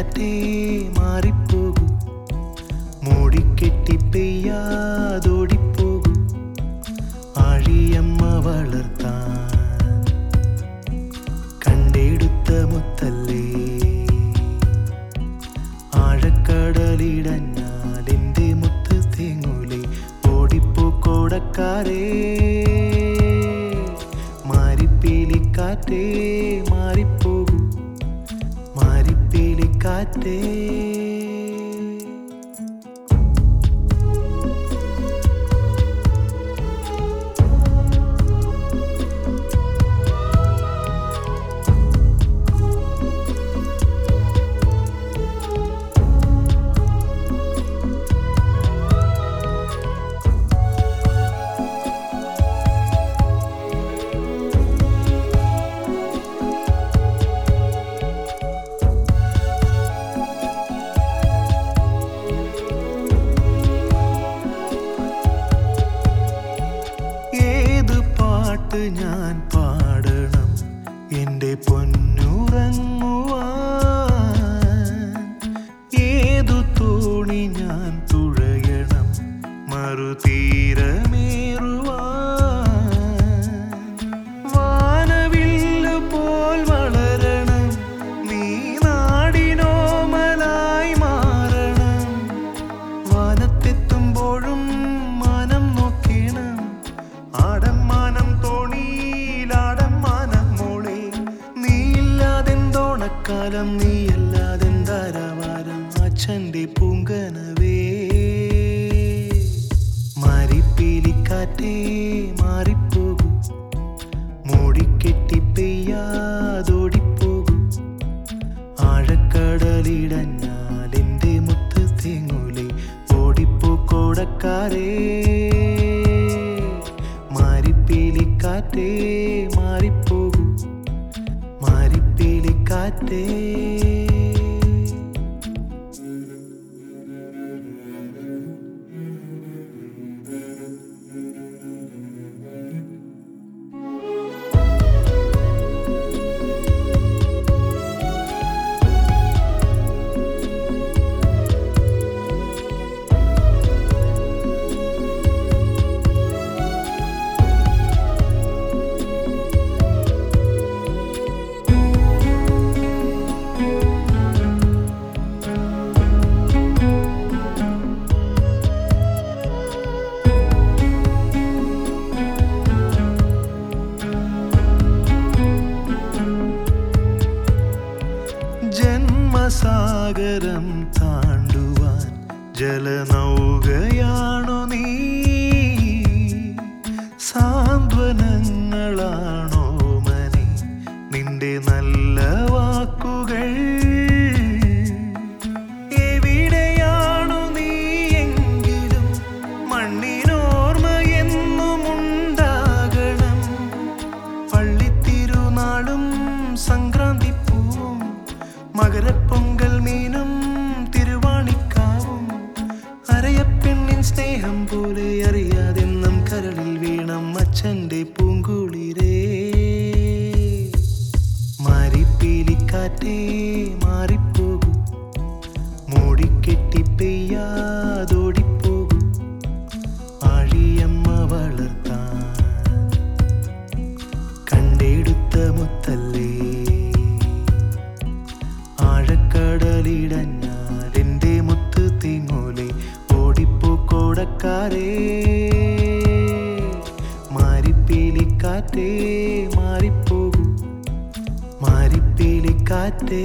മാറിപ്പീലിക്കാറ്റേ മാറിപ്പോകൂ. മൂടിക്കെട്ടി പെയ്യാതോടിപ്പോകൂ. ആഴിയമ്മ വളർത്താൻ കണ്ടെടുത്ത മുത്തല്ലേ? ആഴക്കടലിടഞ്ഞാൽ എന്റെ മുത്ത് തേങ്ങൂലേ ഓടിപ്പോ കോടക്കാരേ. മാറിപ്പീലിക്കാറ്റേ മാറിപ്പോകൂ മാറിപ്പീലിക്കാറ്റേ ഏത് പാട്ട് ഞാൻ പാടണം. എന്റെ പൊന്നുറങ്ങുവാൻ. ഏതു തോണി ഞാൻ തുഴയണം. മറുതീരമേറുവാൻ നീയില്ലാതെന്തോണക്കാലം ധാരാവാരം അച്ഛന്റെ പൂങ്കനവേ. മാറിപ്പീലിക്കാറ്റേ മാറിപ്പോകും. മൂടിക്കെട്ടി പെയ്യാതോടിപ്പോകും. ആഴക്കടലിടഞ്ഞാൽ എന്റെ മുത്ത് തേങ്ങൂലേ ഓടിപ്പോ കോടക്കാരേ. മാറിപ്പീലിക്കാറ്റേ മാറിപ്പോകൂ മാറിപ്പീലിക്കാറ്റേ ജന്മസാഗരം താണ്ടുവാൻ ജലനൗകയാണു ஸ்நேகம் போலே அறியாதே. കോടക്കാരേ മാറിപ്പേലിക്കാറ്റേ മാറിപ്പോകൂ. മാറിപ്പീലിക്കാറ്റേ.